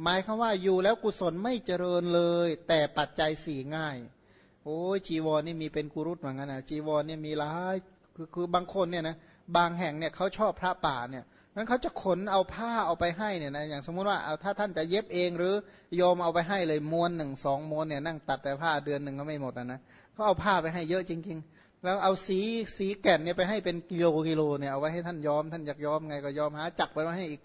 หมายคือว่าอยู่แล้วกุศลไม่เจริญเลย แต่ปัจจัยสี่ง่าย โอ้ยจีวรนี่มีเป็นกุรุตเหมือนกันนะจีวรเนี่ยมีหลายคือคือบางคนเนี่ยนะบางแห่งเนี่ยเขาชอบพระป่าเนี่ยนั้นเขาจะขนเอาผ้าเอาไปให้เนี่ยนะอย่างสมมุติว่าเอาถ้าท่านจะเย็บเองหรือโยมเอาไปให้เลยม้วนหนึ่งสองม้วนเนี่ยนั่งตัดแต่ผ้าเดือนหนึ่งก็ไม่หมดนะเขาเอาผ้าไปให้เยอะจริง ๆ แล้วเอาสีสีแก่นเนี่ยไปให้เป็นกิโลกิโลเนี่ยเอาไว้ให้ท่านย้อมท่านอยากย้อมไงก็ย้อมหาจักไปมาให้อีก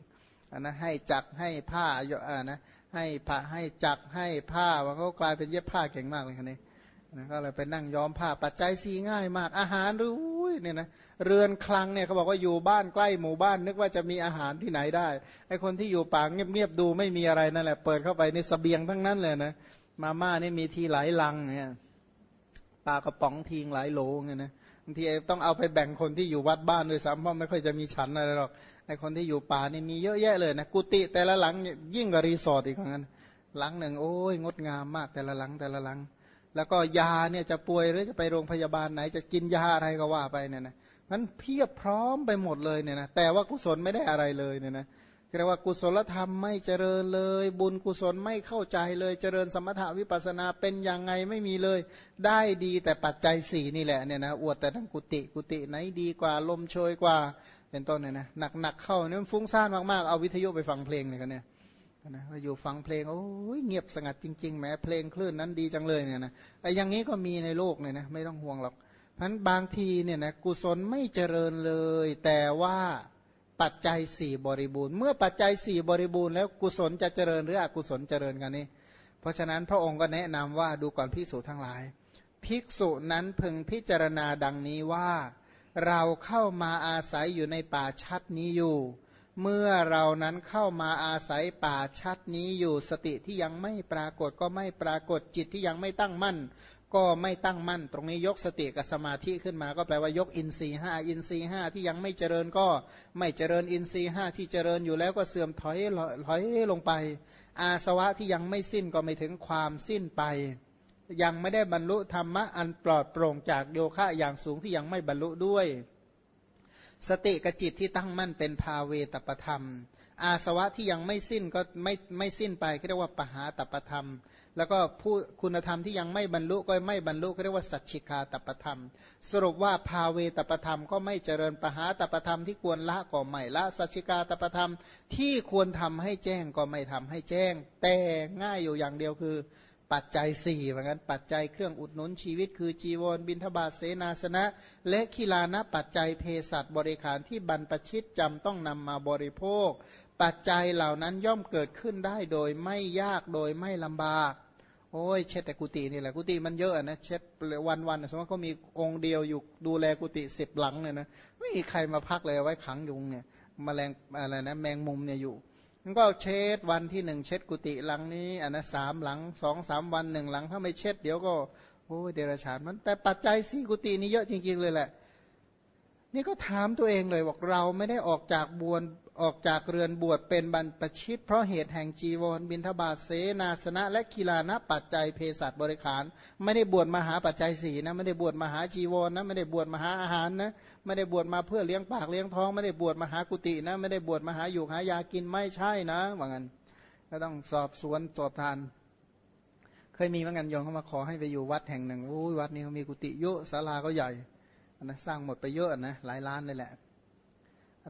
นะให้จักให้ผ้าอ่านะให้ผ้าให้จักให้ผ้าว่าเขากลายเป็นเย็บผ้าเก่งมากเลยคนนี้นะก็เลยไปนั่งย้อมผ้าปัจจัยสีง่ายมากอาหารรู้เนี่ยนะเรือนคลังเนี่ยเขาบอกว่าอยู่บ้านใกล้หมู่บ้าน นึกว่าจะมีอาหารที่ไหนได้ไอคนที่อยู่ป่าเงียบๆดูไม่มีอะไรนั่นแหละเปิดเข้าไปในสเสบียงทั้งนั้นเลยนะมาม่านี่มีทีหลายลังเนี่ยปลากระป๋องทีงหลายโหลเงี้ยนะางทีต้องเอาไปแบ่งคนที่อยู่วัดบ้านด้วยซ้ำเพราะไม่ค่อยจะมีฉันอะไรหรอกไอคนที่อยู่ป่านี่มีเยอะแยะเลยนะกุฏิแต่ละหลังยิ่งกว่ารีสอร์ทอีกเหมือนกันหลังหนึ่งโอ้ยงดงามมากแต่ละหลังแต่ละหลัง แล้วก็ยาเนี่ยจะป่วยหรือจะไปโรงพยาบาลไหนจะกินยาอะไรก็ว่าไปเนี่ยนะมันเพียบพร้อมไปหมดเลยเนี่ยนะแต่ว่ากุศลไม่ได้อะไรเลยเนี่ยนะ เรียกว่ากุศลธรรมไม่เจริญเลย บุญกุศลไม่เข้าใจเลยเจริญสมถาวิปัสนาเป็นยังไงไม่มีเลย ได้ดีแต่ปัจจัยสี่นี่แหละเนี่ยนะอวดแต่ทั้งกุติกุติไหนดีกว่าลมโชยกว่า เป็นต้นเนี่ยนะหนักๆเข้าเนี่ยฟุ้งซ่านมากๆเอาวิทยุไปฟังเพลงเนี่ยกันเนี่ยนะอยู่ฟังเพลงโอ้ยเงียบสงัดจริงๆแม้เพลงคลื่นนั้นดีจังเลยเนี่ยนะไอ้อย่างนี้ก็มีในโลกเนี่ยนะไม่ต้องห่วงหรอกเพันบางทีเนี่ยนะกุศลไม่เจริญเลย แต่ว่า ปัจจัยสี่บริบูรณ์ เมื่อปัจจัยสี่บริบูรณ์แล้วกุศลจะเจริญหรืออกุศลเจริญกันนี่เพราะฉะนั้นพระองค์ก็แนะนำว่าดูก่อนภิกษุทั้งหลาย ภิกษุนั้นพึงพิจารณาดังนี้ว่า เราเข้ามาอาศัยอยู่ในป่าชัดนี้อยู่ เมื่อเรานั้นเข้ามาอาศัยป่าชัดนี้อยู่สติที่ยังไม่ปรากฏก็ไม่ปรากฏจิตที่ยังไม่ตั้งมั่น ก็ไม่ตั้งมั่น ตรงนี้ยกสติกับสมาธิขึ้นมา ก็แปลว่ายกอินทรีห้าอินทรีห้าที่ยังไม่เจริญก็ไม่เจริญอินทรีห้าที่เจริญอยู่แล้วก็เสื่อมถอยถอยลงไป อาสวะที่ยังไม่สิ้นก็ไม่ถึงความสิ้นไป ยังไม่ได้บรรลุธรรมะอันปลอดโปร่งจากโยคะอย่างสูงที่ยังไม่บรรลุด้วย สติกับจิตที่ตั้งมั่นเป็นภาเวตประธรรม อาสวะที่ยังไม่สิ้นก็ไม่ไม่สิ้นไปเรียกว่าปหาตประธรรม แล้วก็ผู้คุณธรรมที่ยังไม่บรรลุก็ไม่บรรลุเรียกว่าสัจฉิกาตปธรรม สรุปว่าภาเวตปธรรมก็ไม่เจริญปหาตปธรรมที่ควรละก็ไม่ละสัจฉิกาตปธรรมที่ควรทำให้แจ้งก็ไม่ทำให้แจ้ง แต่ง่ายอยู่อย่างเดียวคือ ปัจจัยสี่เหมือนกันปัจจัยเครื่องอุดหนุนชีวิต คือจีวรบินทบาทเสนาสนะ และขีลานะปัจจัยเพศัตบริขารที่บรรปชิตจำต้องนำมาบริโภค ปัจจัยเหล่านั้นย่อมเกิดขึ้นได้โดยไม่ยากโดยไม่ลำบาก โอ้ยเช็ดแต่กุฏินี่แหละกุฏิมันเยอะนะเช็ดวันวันสมมติเขามีองค์เดียวอยู่ดูแลกุฏิสิบหลังเนี่ยนะไม่มีใครมาพักเลยไว้ขังยุงเนี่ยมแมลงอะไรนะแมงมุมเนี่ยอยู่มันก็เช็ดวันที่หนึ่งเช็ดกุฏิหลังนี้อันนะสามหลังสองสามวันหนึ่งหลัง ถ้าไม่เช็ดเดี๋ยวก็โอ้ยเดรัจฉานมันแต่ปัจจัยสี่กุฏินี้เยอะจริง ๆ เลยแหละ นี่ก็ถามตัวเองเลยบอกเราไม่ได้ออกจากบวน ออกจากเรือนบวชเป็นบรรพชิต เพราะเหตุแห่งจีวร บินทบาทเสนาสนะ และกีฬานะปัจจัยเภสัชบริขาร ไม่ได้บวชมาหาปัจจัยสีนะไม่ได้บวชมาหาจีวรนะไม่ได้บวชมาหาอาหารนะไม่ได้บวชมาเพื่อเลี้ยงปากเลี้ยงท้อง ไม่ได้บวชมาหากุฏินะไม่ได้บวชมาหาอยู่หายากินไม่ใช่นะว่างั้นก็ต้องสอบสวนสอบทานเคยมีเหมือนกันยองเขามาขอให้ไปอยู่วัดแห่งหนึ่งโอ้ยวัดนี้เขามีกุฏิเยอะศาลาก็ใหญ่นะสร้างหมดไปเยอะนะหลายล้านเลยแหละ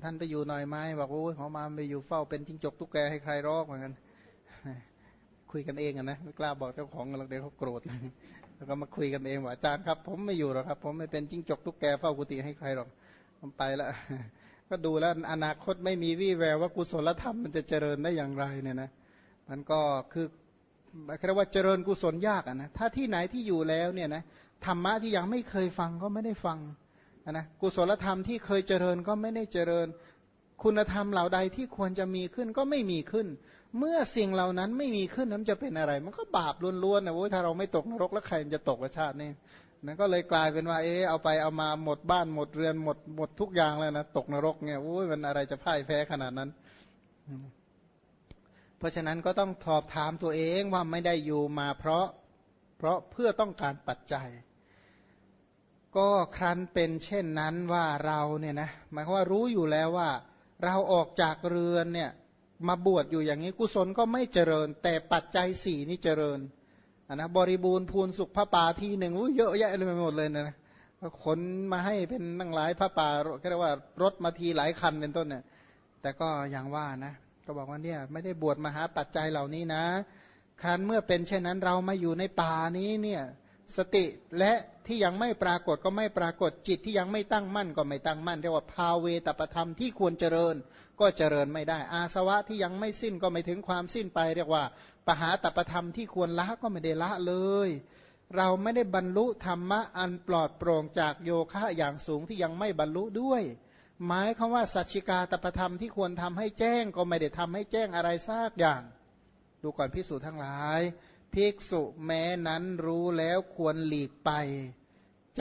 ท่านไปอยู่หน่อยไหมบอกโอ้ยขอมาไปอยู่เฝ้าเป็นจิงจกตุ๊กแกให้ใครรอกเหมือนกันคุยกันเองนะไม่กล้าบอกเจ้าของกันหรอกเดี๋ยวเขาโกรธแล้วก็มาคุยกันเองว่าอาจารย์ครับ ผมไม่อยู่หรอกครับ ผมไม่เป็นจิ้งจกตุ๊กแกเฝ้ากุฏิให้ใครหรอกผมไปแล้วก็ดูแล้วอนาคตไม่มีวี่แววว่ากุศลธรรมมันจะเจริญได้อย่างไรเนี่ยนะมันก็คือเรียกว่าเจริญกุศลยากอะนะถ้าที่ไหนที่อยู่แล้วเนี่ยนะธรรมะที่ยังไม่เคยฟังก็ไม่ได้ฟัง นะกุศลธรรมที่เคยเจริญก็ไม่ได้เจริญ คุณธรรมเหล่าใดที่ควรจะมีขึ้นก็ไม่มีขึ้น เมื่อสิ่งเหล่านั้นไม่มีขึ้นนั้นจะเป็นอะไร มันก็บาปล้วนๆนะโว้ยถ้าเราไม่ตกนรกแล้วใครจะตกชาตินี่นั่นก็เลยกลายเป็นว่าเออเอาไปเอามาหมดบ้านหมดเรือนหมดหมดทุกอย่างแล้วนะตกนรกเนี่ยโอ้ยมันอะไรจะพ่ายแพ้ขนาดนั้น เพราะฉะนั้นก็ต้องสอบถามตัวเองว่าไม่ได้อยู่มาเพราะ เพราะเพื่อต้องการปัจจัย ก็ครั้นเป็นเช่นนั้นว่าเราเนี่ยนะหมายความว่ารู้อยู่แล้วว่า เราออกจากเรือนเนี่ยมาบวชอยู่อย่างนี้กุศลก็ไม่เจริญ แต่ปัจจัยสี่นี่เจริญนะบริบูรณ์พูนสุขพระป่าทีหนึ่งเยอะแยะเลยไปหมดเลยนะขนมาให้เป็นนั่งหลายพระป่าเรียกว่ารถมาทีหลายคันเป็นต้นเนี่ยแต่ก็อย่างว่านะก็บอกว่าเนี่ยไม่ได้บวชมาหาปัจจัยเหล่านี้นะ ครั้นเมื่อเป็นเช่นนั้นเรามาอยู่ในป่านี้เนี่ย สติและที่ยังไม่ปรากฏก็ไม่ปรากฏจิตที่ยังไม่ตั้งมั่นก็ไม่ตั้งมั่นเรียกว่าภาเวตประธรรมที่ควรเจริญก็เจริญไม่ได้ อาสวะที่ยังไม่สิ้นก็ไม่ถึงความสิ้นไป เรียกว่าปหาตประธรรมที่ควรละก็ไม่ได้ละเลย เราไม่ได้บรรลุธรรมะอันปลอดโปร่งจากโยคะอย่างสูงที่ยังไม่บรรลุด้วยหมายคำว่าสัจจิกาตประธรรมที่ควรทำให้แจ้งก็ไม่ได้ทำให้แจ้งอะไรซากอย่าง ดูก่อนพิสูจน์ทั้งหลาย ภิกษุแม้นั้นรู้แล้วควรหลีกไป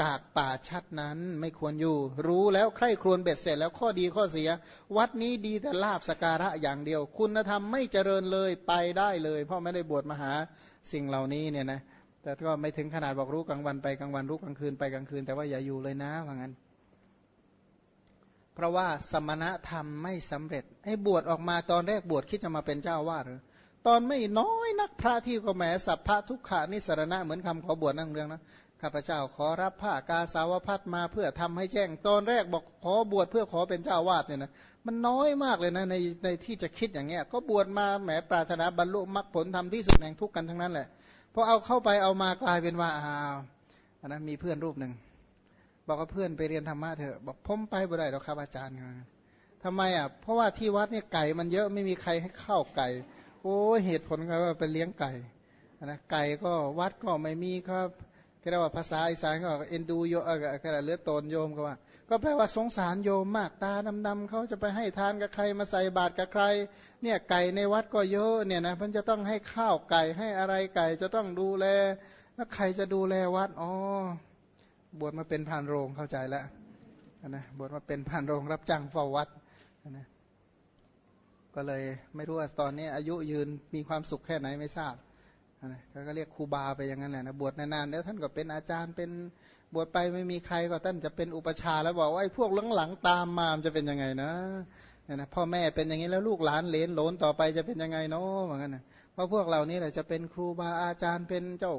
จากป่าชัดนั้นไม่ควรอยู่ รู้แล้วใคร่ครวญเบ็ดเสร็จแล้วข้อดีข้อเสีย วัดนี้ดีแต่ลาบสการะอย่างเดียว คุณธรรมไม่เจริญเลยไปได้เลย เพราะไม่ได้บวชมาหาสิ่งเหล่านี้เนี่ยนะแต่ก็ไม่ถึงขนาดบอกรู้กลางวันไปกลางวันรู้กลางคืนไปกลางคืน แต่ว่าอย่าอยู่เลยนะว่างั้น เพราะว่าสมณธรรมไม่สำเร็จไอ้บวชออกมาตอนแรกบวชคิดจะมาเป็นเจ้าวาดหรือ ตอนไม่น้อยนักพระที่ก็แหมสัพพะทุกขานิสรณะเหมือนคำขอบวชนั่งเรื่องนะข้าพเจ้าขอรับผ้ากาสาวพัดมาเพื่อทำให้แจ้งตอนแรกบอกขอบวชเพื่อขอเป็นเจ้าวาดเนี่ยนะมันน้อยมากเลยนะในในที่จะคิดอย่างเงี้ย ก็บวชมาแหมปรารถนาบรรลุมรรคผลทำที่สุดแห่งทุกข์กันทั้งนั้นแหละพอเอาเข้าไปเอามากลายเป็นว่าอ้าวอันนั้นมีเพื่อนรูปหนึ่งบอกว่าเพื่อนไปเรียนธรรมะเถอะบอกผมไปบ่ได้หรอกครับอาจารย์ทำไมอะเพราะว่าที่วัดเนี่ยไก่มันเยอะไม่มีใครให้เข้าไก่ โอ้เหตุผลก็ว่าไปเลี้ยงไก่นะไก่ก็วัดก็ไม่มีครับก็เรียกว่าภาษาอีสานก็เอ็นดูโยเออก็เลือดตนโยมก็ว่า ก็แปลว่าสงสารโยมมากตาดำๆเขาจะไปให้ทานกับใครมาใส่บาตรกับใคร เนี่ยไก่ในวัดก็เยอะเนี่ยนะมันจะต้องให้ข้าวไก่ให้อะไรไก่จะต้องดูแล แล้วใครจะดูแลวัดอ๋อบวชมาเป็นผ่านโรงเข้าใจแล้วนะบวชมาเป็นผ่านโรงรับจ้างเฝ้าวัดนะ ก็เลยไม่รู้ว่าตอนนี้อายุยืนมีความสุขแค่ไหนไม่ทราบนะก็เรียกครูบาไปอย่างนั้นแหละนะบวชนานๆแล้วท่านก็เป็นอาจารย์เป็นบวชไปไม่มีใครก็ท่านจะเป็นอุปชาแล้วบอกว่าไอ้พวกหลังๆตามมาจะเป็นยังไงนะเนี่ยนะพ่อแม่เป็นอย่างนี้แล้วลูกหลานเลนหลนต่อไปจะเป็นยังไงเนาะเหมือนกันนะเพราะพวกเรานี่แหละจะเป็นครูบาอาจารย์เป็นเจ้า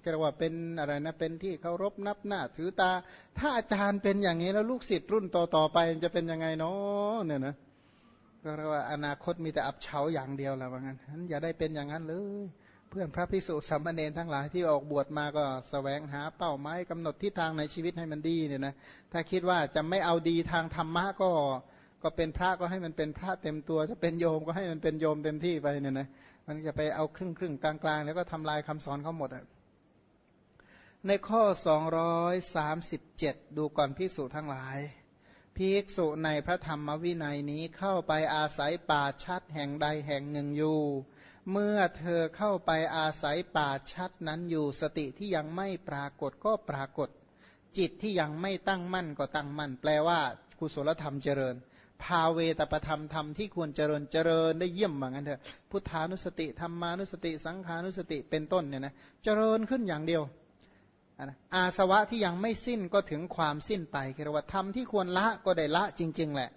เรียกว่าเป็นอะไรนะเป็นที่เคารพนับหน้าถือตา ถ้าอาจารย์เป็นอย่างนี้แล้วลูกศิษย์รุ่นต่อๆไปจะเป็นยังไงเนาะเนี่ยนะ ก็เรียกว่าอนาคตมีแต่อับเฉาอย่างเดียวแหละว่างั้นนั้นอย่าได้เป็นอย่างนั้นเลย เพื่อนพระภิกษุสามเณรทั้งหลายที่ออกบวชมาก็สแสวงหาเป้าหมายกำหนดทิศทางในชีวิตให้มันดีเนี่ยนะถ้าคิดว่าจะไม่เอาดีทางธรรมะก็ก็เป็นพระก็ให้มันเป็นพระเต็มตัวจะเป็นโยมก็ให้มันเป็นโยมเต็มที่ไปเนี่ยนะมันจะไปเอาครึ่งครึ่งกลางกลางแล้วก็ทำลายคำสอนเขาหมดอะในข้อ 237 ดูก่อนพิสูจทั้งหลาย ภิกษุในพระธรรมวินัยนี้เข้าไปอาศัยป่าชัดแห่งใดแห่งหนึ่งอยู่ เมื่อเธอเข้าไปอาศัยป่าชัดนั้นอยู่สติที่ยังไม่ปรากฏก็ปรากฏ จิตที่ยังไม่ตั้งมั่นก็ตั้งมั่น แปลว่ากุศลธรรมเจริญ ภาเวตประธรรมธรรมที่ควรเจริญเจริญได้เยี่ยมเหมือนกันเถอะพุทธานุสติธรรมานุสติสังขานุสติเป็นต้นเนี่ยนะเจริญขึ้นอย่างเดียว อาสวะที่ยังไม่สิ้นก็ถึงความสิ้นไปคือว่าธรรมที่ควรละก็ได้ละจริง ๆ แหละ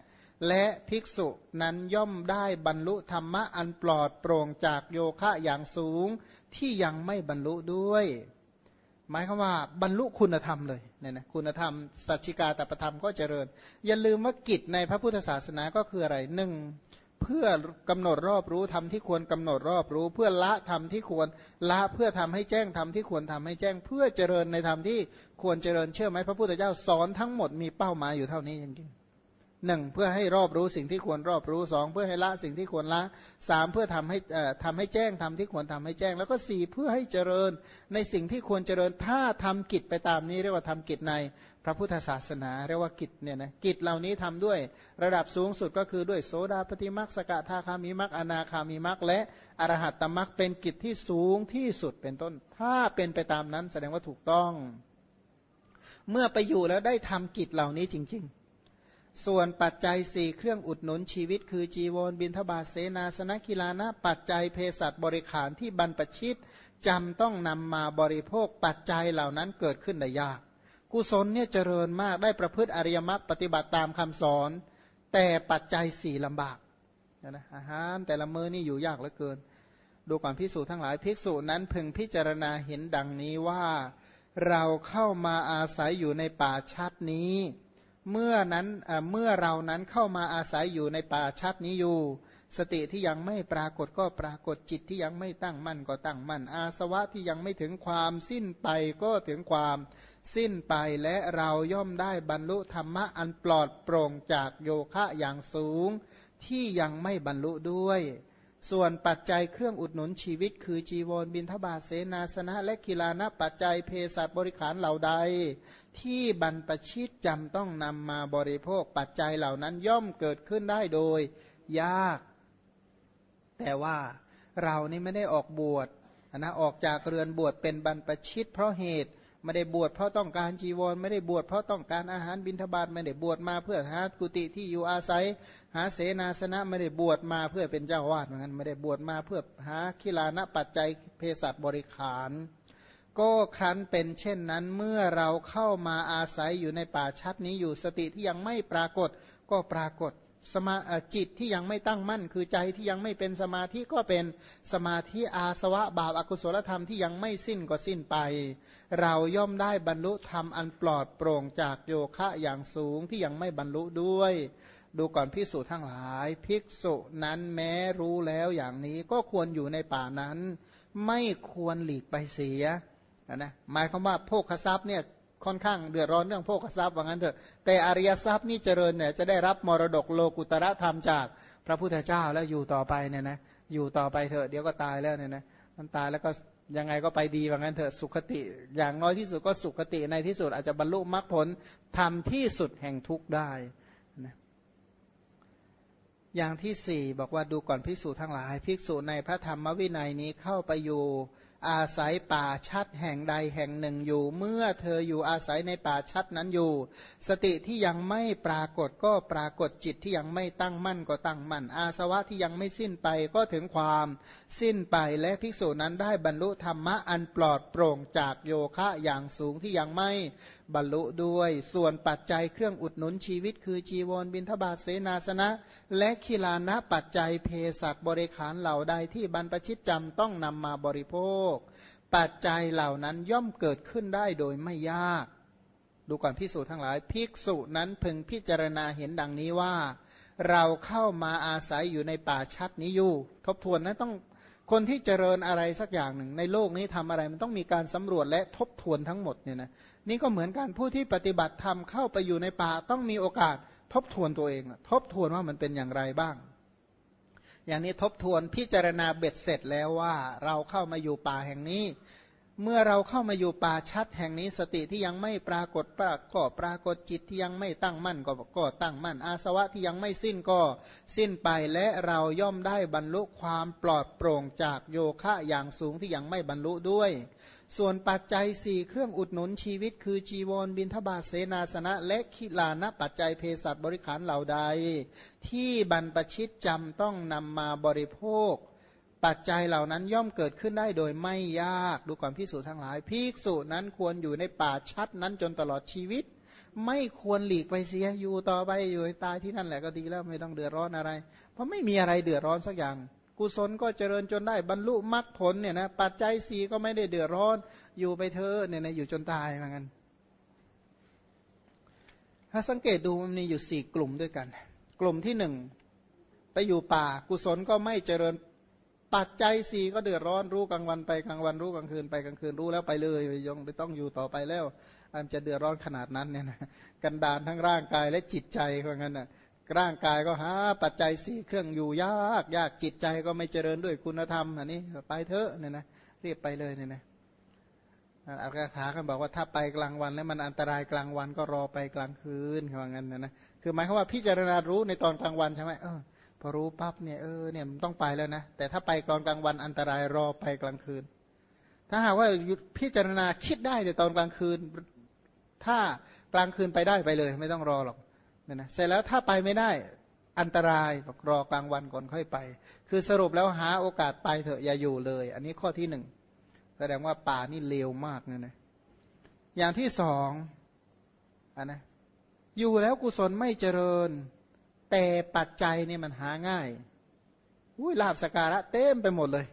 และภิกษุนั้นย่อมได้บรรลุธรรมะอันปลอดโปร่งจากโยคะอย่างสูงที่ยังไม่บรรลุด้วย หมายความว่าบรรลุคุณธรรมเลยเนี่ยนะคุณธรรม สัจจิกาตประธรรมก็เจริญ อย่าลืมว่ากิจในพระพุทธศาสนาก็คืออะไรหนึ่ง เพื่อกำหนดรอบรู้ทำที่ควรกำหนดรอบรู้ เพื่อละทำที่ควรละเพื่อทำให้แจ้งทำที่ควรทำให้แจ้ง เพื่อเจริญในธรรมที่ควรเจริญเชื่อไหมพระพุทธเจ้าสอนทั้งหมดมีเป้าหมายอยู่เท่านี้จริงๆหนึ่งเพื่อให้รอบรู้สิ่งที่ควรรอบรู้สองเพื่อให้ละสิ่งที่ควรละสามเพื่อทำให้ทำให้แจ้งทำที่ควรทำให้แจ้ง แล้วก็สี่เพื่อให้เจริญในสิ่งที่ควรเจริญถ้าทำกิจไปตามนี้เรียกว่าทำกิจในพระพุทธศาสนาเรียกว่ากิจเนี่ยนะกิจเหล่านี้ทำด้วยระดับสูงสุดก็คือด้วยโสดาปฏิมักสกทาคามิมักอนาคามิมักและอรหัตตมักเป็นกิจที่สูงที่สุดเป็นต้น ถ้าเป็นไปตามนั้นแสดงว่าถูกต้อง เมื่อไปอยู่แล้วได้ทำกิจเหล่านี้จริง ๆส่วนปัจจัยสี่เครื่องอุดหนุนชีวิต คือจีวรบินทบาทเสนาสนกิลานะปัจจัยเภสัชบริขารที่บรรปชิตจำต้องนำมาบริโภคปัจจัยเหล่านั้นเกิดขึ้นได้ยาก กุศลเนี่ยเจริญมากได้ประพฤติอริยมรรคปฏิบัติตามคำสอน แต่ปัจจัยสี่ลำบากนะอาหารแต่ละมื้อนี่อยู่ยากเหลือเกิน ดูก่อนพิสูจทั้งหลายภิกษุนั้นพึงพิจารณาเห็นดังนี้ว่าเราเข้ามาอาศัยอยู่ในป่าชัดนี้ เมื่อนั้นเมื่อเรานั้นเข้ามาอาศัยอยู่ในป่าชัดนี้อยู่ สติที่ยังไม่ปรากฏก็ปรากฏจิตที่ยังไม่ตั้งมั่นก็ตั้งมั่น อาสวะที่ยังไม่ถึงความสิ้นไปก็ถึงความสิ้นไปและเราย่อมได้บรรลุธรรมะอันปลอดโปร่งจากโยคะอย่างสูง ที่ยังไม่บรรลุด้วย ส่วนปัจจัยเครื่องอุดหนุนชีวิต คือจีวรบินทบาทเสนาสนะและกีฬานะปัจจัยเพศบริขารเหล่าใด ที่บรรปชิตจำต้องนำมาบริโภคปัจจัยเหล่านั้นย่อมเกิดขึ้นได้โดย ยาก แต่ว่าเรานี่ไม่ได้ออกบวชนะออกจากเรือนบวชเป็นบรรปชิต เพราะเหตุไม่ได้บวชเพราะต้องการจีวรไม่ได้บวชเพราะต้องการอาหารบิณฑบาตไม่ได้บวชมาเพื่อหากุฏิที่อยู่อาศัย หาเสนาสนะไม่ได้บวชมาเพื่อเป็นเจ้าวาดเหมือนกันไม่ได้บวชมาเพื่อหาคิลานะปัจจัยเภสัชบริขาร ก็ครั้นเป็นเช่นนั้นเมื่อเราเข้ามาอาศัยอยู่ในป่าชัดนี้อยู่สติที่ยังไม่ปรากฏก็ปรากฏ สมาจิตที่ยังไม่ตั้งมั่น คือใจที่ยังไม่เป็นสมาธิก็เป็นสมาธิอาสวะบาปอากุศลธรรมที่ยังไม่สิ้นก็สิ้นไป เราย่อมได้บรรลุธรรมอันปลอดโปร่งจากโยคะอย่างสูงที่ยังไม่บรรลุด้วย ดูก่อนพิสูจทั้งหลาย ภิกษุนั้นแม้รู้แล้วอย่างนี้ก็ควรอยู่ในป่านั้น ไม่ควรหลีกไปเสียนะหมายความว่าโภคทรัพย์เนี่ย ค่อนข้างเดือดร้อนเรื่องโภคทรัพย์ว่างั้นเถอะแต่อริยทรัพย์นี่เจริญเนี่ยจะได้รับมรดกโลกุตระธรรมจากพระพุทธเจ้าแล้วอยู่ต่อไปเนี่ยนะอยู่ต่อไปเถอะเดี๋ยวก็ตายแล้วเนี่ยนะมันตายแล้วก็ยังไงก็ไปดีว่างั้นเถอะสุขติ อย่างน้อยที่สุดก็สุขติในที่สุดอาจจะบรรลุมรรคผลทำที่สุดแห่งทุกข์ได้นะอย่างที่สี่บอกว่าดูก่อนภิกษุทั้งหลาย ภิกษุในพระธรรมวินัยนี้เข้าไปอยู่ อาศัยป่าชัดแห่งใดแห่งหนึ่งอยู่ เมื่อเธออยู่อาศัยในป่าชัดนั้นอยู่ สติที่ยังไม่ปรากฏก็ปรากฏจิตที่ยังไม่ตั้งมั่นก็ตั้งมั่น อาสวะที่ยังไม่สิ้นไปก็ถึงความสิ้นไปและภิกษุนั้นได้บรรลุธรรมะอันปลอดโปร่งจากโยคะอย่างสูงที่ยังไม่ บรรลุด้วยส่วนปัจจัยเครื่องอุดหนุนชีวิต คือจีวรบินทบาทเสนาสนะ และคิลานะปัจจัยเพศัตบริขารเหล่าใดที่บรรพชิตจำต้องนำมาบริโภค ปัจจัยเหล่านั้นย่อมเกิดขึ้นได้โดยไม่ยาก ดูก่อนพิสูจทั้งหลายภิกษุนั้นพึงพิจารณาเห็นดังนี้ว่า เราเข้ามาอาศัยอยู่ในป่าชัดนี้อยู่ ทบทวนนะต้อง คนที่เจริญอะไรสักอย่างหนึ่ง ในโลกนี้ทำอะไรมันต้องมีการสำรวจและทบทวนทั้งหมดเนี่ยนะนี่ก็เหมือนกันผู้ที่ปฏิบัติธรรมเข้าไปอยู่ในป่าต้องมีโอกาสทบทวนตัวเอง ทบทวนว่ามันเป็นอย่างไรบ้าง อย่างนี้ทบทวนพิจารณาเบ็ดเสร็จแล้วว่าเราเข้ามาอยู่ป่าแห่งนี้ เมื่อเราเข้ามาอยู่ป่าชัดแห่งนี้สติที่ยังไม่ปรากฏปรากฏปรากฏจิตที่ยังไม่ตั้งมั่นก็ก็ตั้งมั่น อาสวะที่ยังไม่สิ้นก็สิ้นไปและเราย่อมได้บรรลุความปลอดโปร่งจากโยคะอย่างสูงที่ยังไม่บรรลุด้วย ส่วนปัจจัยสี่เครื่องอุดหนุนชีวิต คือจีวรบินทบาทเสนาสนะและขิลานะปัจจัยเภสัชบริขารเหล่าใด ที่บรรปชิตจำต้องนำมาบริโภค ปัจจัยเหล่านั้นย่อมเกิดขึ้นได้โดยไม่ยากดูก่อนพิสูจน์ทั้งหลายภิกษุนั้นควรอยู่ในป่าชัดนั้นจนตลอดชีวิต ไม่ควรหลีกไปเสียอยู่ต่อไปอยู่ตายที่นั่นแหละก็ดีแล้วไม่ต้องเดือดร้อนอะไร เพราะไม่มีอะไรเดือดร้อนสักอย่าง กุศลก็เจริญจนได้บรรลุมรรคผลเนี่ยนะปัจจัยสีก็ไม่ได้เดือดร้อนอยู่ไปเธอเนี่ยนะอยู่จนตายเหมือนกันถ้าสังเกตดูมันมีอยู่สี่กลุ่มด้วยกัน กลุ่มที่หนึ่งไปอยู่ป่ากุศลก็ไม่เจริญ ปัจจัยสี่ก็เดือดร้อนรู้กลางวันไปกลางวันรู้กลางคืนไปกลางคืนรู้แล้วไปเลยยังไม่ต้องอยู่ต่อไปแล้วอันจะเดือดร้อนขนาดนั้นเนี่ยนะกันดานทั้งร่างกายและจิตใจเพราะงั้นนะร่างกายก็หาปัจจัยสี่เครื่องอยู่ยากยากจิตใจก็ไม่เจริญด้วยคุณธรรมอันนี้ไปเถอะเนี่ยนะเรียบไปเลยเนี่ยนะอาคาถากันบอกว่าถ้าไปกลางวัน แล้วมันอันตรายกลางวันก็รอไปกลางคืนเขาว่างั้นนะนะคือหมายความว่าพิจารณารู้ในตอนกลางวันใช่ไหมเออ พอรู้ปั๊บเนี่ยเออเนี่ยมันต้องไปแล้วนะ แต่ถ้าไปตอนกลางวันอันตรายรอไปกลางคืน ถ้าหากว่าพิจารณาคิดได้แต่ตอนกลางคืน ถ้ากลางคืนไปได้ไปเลย ไม่ต้องรอหรอกนี่ยนะเสร็จแล้วถ้าไปไม่ได้อันตรายบอกรอกลางวันก่อนค่อยไป คือสรุปแล้วหาโอกาสไปเถอะอย่าอยู่เลย อันนี้ข้อที่หนึ่งแสดงว่าป่านี่เลวมากเนี่ยนะอย่างที่สองอันนะอยู่แล้วกุศลไม่เจริญ แต่ปัจจัยนี่มันหาง่ายอุ้ยลาบสการะเต็มไปหมดเลย